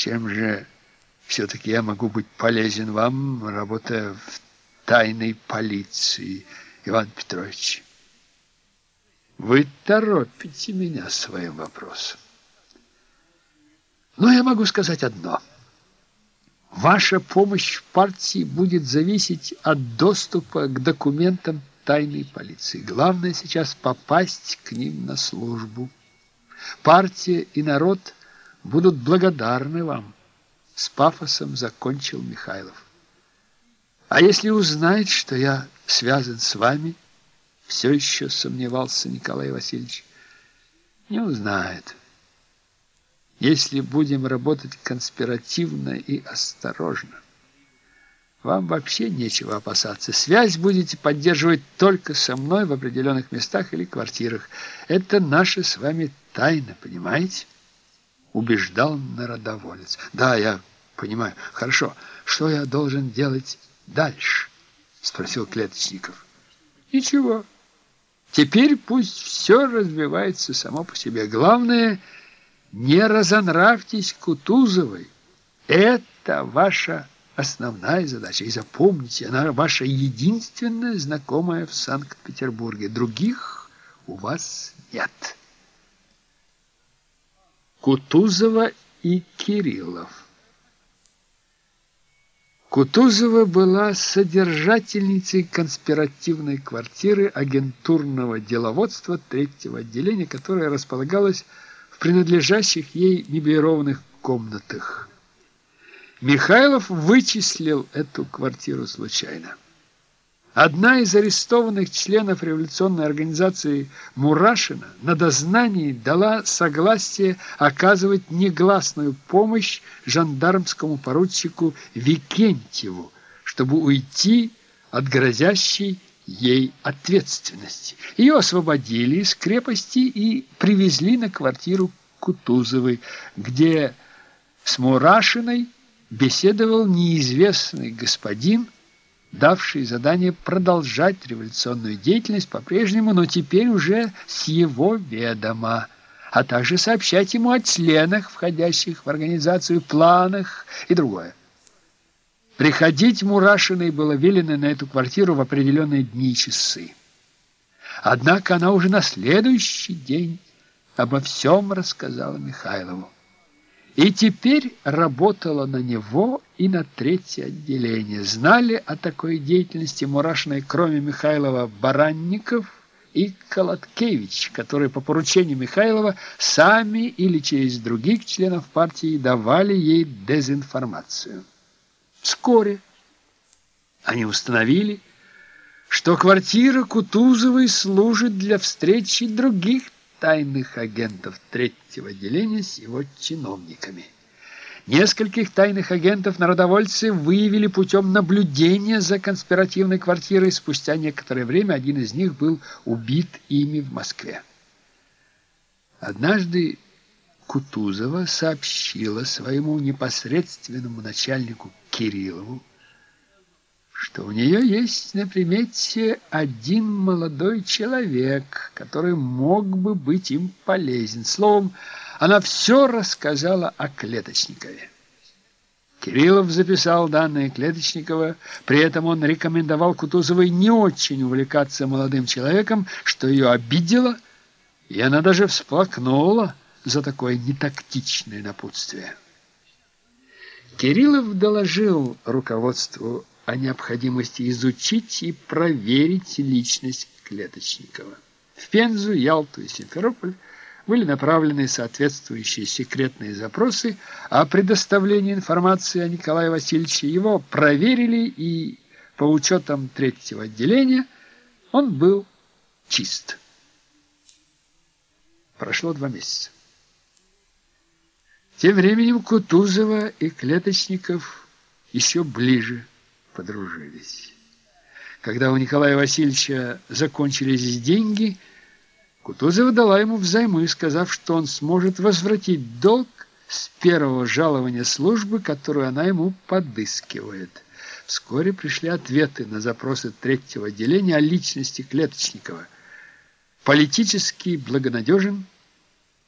Чем же все-таки я могу быть полезен вам, работая в тайной полиции, Иван Петрович? Вы торопите меня своим вопросом. Но я могу сказать одно. Ваша помощь в партии будет зависеть от доступа к документам тайной полиции. Главное сейчас попасть к ним на службу. Партия и народ будут благодарны вам. С пафосом закончил Михайлов. А если узнает, что я связан с вами, все еще сомневался Николай Васильевич, не узнает если будем работать конспиративно и осторожно. Вам вообще нечего опасаться. Связь будете поддерживать только со мной в определенных местах или квартирах. Это наша с вами тайна, понимаете? Убеждал народоволец. Да, я понимаю. Хорошо. Что я должен делать дальше? Спросил Клеточников. Ничего. Теперь пусть все развивается само по себе. Главное — не разонравьтесь Кутузовой. Это ваша основная задача. И запомните, она ваша единственная знакомая в Санкт-Петербурге. Других у вас нет. Кутузова и Кириллов. Кутузова была содержательницей конспиративной квартиры агентурного деловодства третьего отделения, которая располагалась принадлежащих ей меблированных комнатах. Михайлов вычислил эту квартиру случайно. Одна из арестованных членов революционной организации Мурашина на дознании дала согласие оказывать негласную помощь жандармскому поручику Викентьеву, чтобы уйти от грозящей ей ответственности. Ее освободили из крепости и привезли на квартиру Кутузовой, где с Мурашиной беседовал неизвестный господин, давший задание продолжать революционную деятельность по-прежнему, но теперь уже с его ведома, а также сообщать ему о членах, входящих в организацию, планах и другое. Приходить Мурашиной было велено на эту квартиру в определенные дни и часы. Однако она уже на следующий день обо всем рассказала Михайлову. И теперь работала на него и на третье отделение. Знали о такой деятельности Мурашиной, кроме Михайлова, Баранников и Колоткевич, которые по поручению Михайлова сами или через других членов партии давали ей дезинформацию. Вскоре они установили, что квартира Кутузовой служит для встречи других тайных агентов третьего отделения с его чиновниками. Нескольких тайных агентов народовольцы выявили путем наблюдения за конспиративной квартирой. Спустя некоторое время один из них был убит ими в Москве. Однажды Кутузова сообщила своему непосредственному начальнику Кириллову, что у нее есть на примете один молодой человек, который мог бы быть им полезен. Словом, она все рассказала о Клеточникове. Кириллов записал данные Клеточникова, при этом он рекомендовал Кутузовой не очень увлекаться молодым человеком, что ее обидело, и она даже всплакнула за такое нетактичное напутствие. Кириллов доложил руководству о необходимости изучить и проверить личность Клеточникова. В Пензу, Ялту и Симферополь были направлены соответствующие секретные запросы о предоставлении информации о Николае Васильевиче. Его проверили, и по учетам третьего отделения он был чист. Прошло два месяца. Тем временем Кутузова и Клеточников еще ближе подружились. Когда у Николая Васильевича закончились деньги, Кутузова дала ему взаймы, сказав, что он сможет возвратить долг с первого жалования службы, которую она ему подыскивает. Вскоре пришли ответы на запросы третьего отделения о личности Клеточникова. Политически благонадежен,